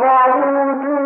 وقالوا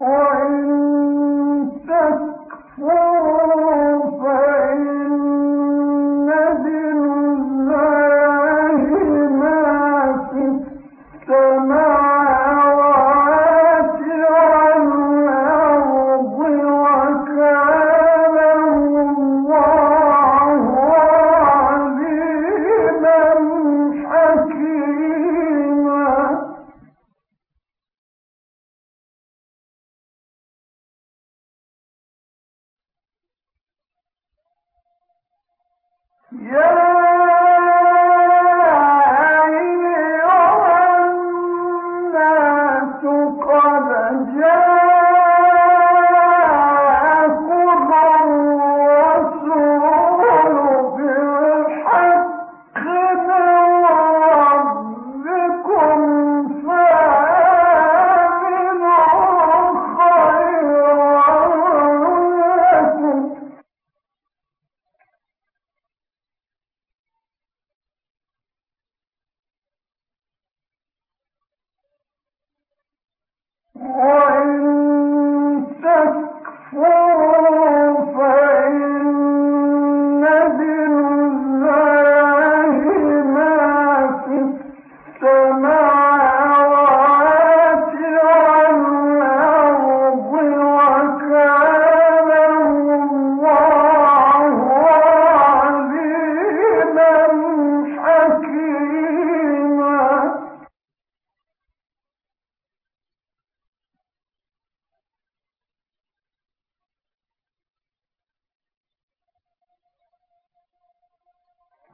or قد جاء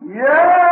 يا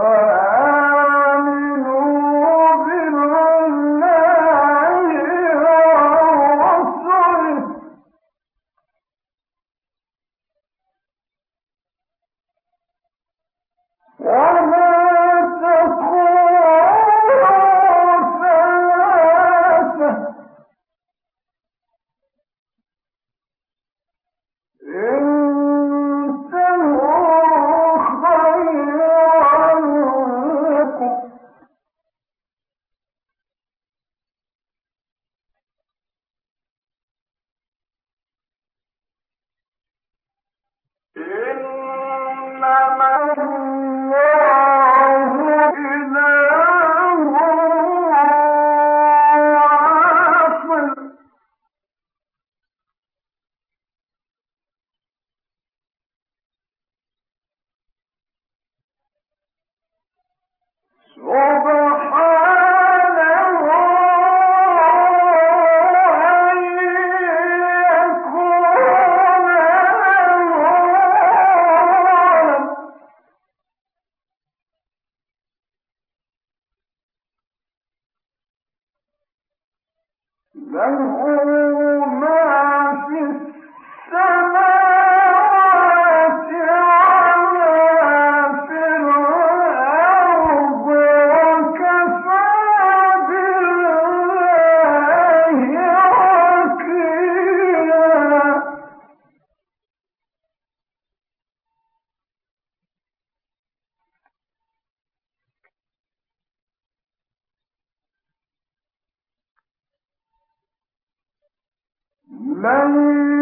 Oh, لن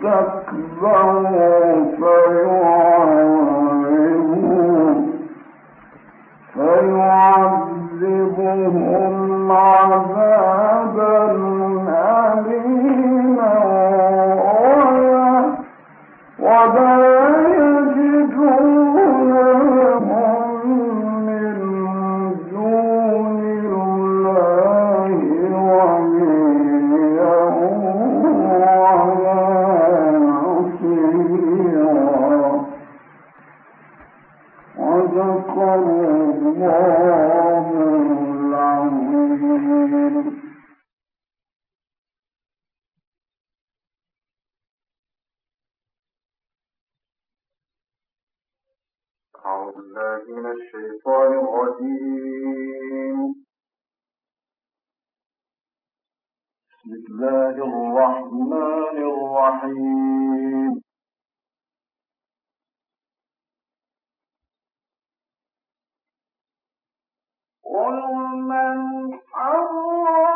تكبروا فوق أعوذ بالله من الشيطان الرجيم. بسم الله الرحمن الرحيم. قل من حرم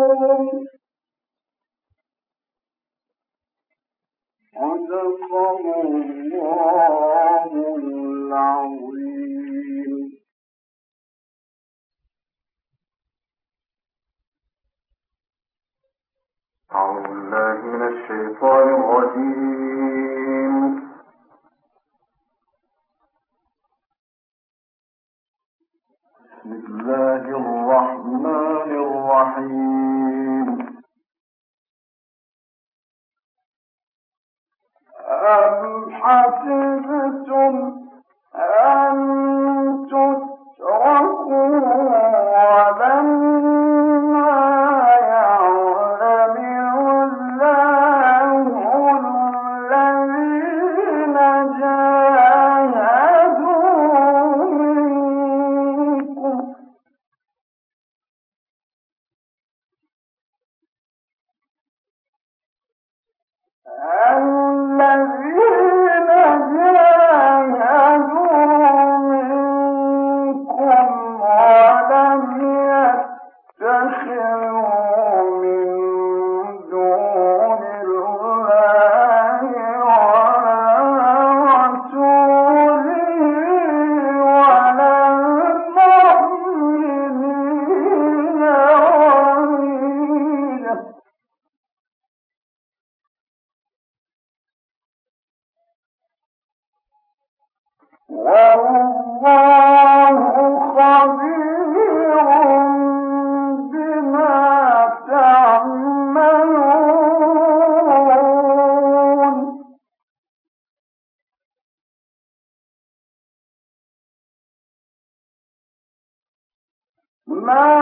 ما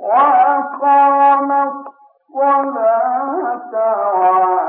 صدق الله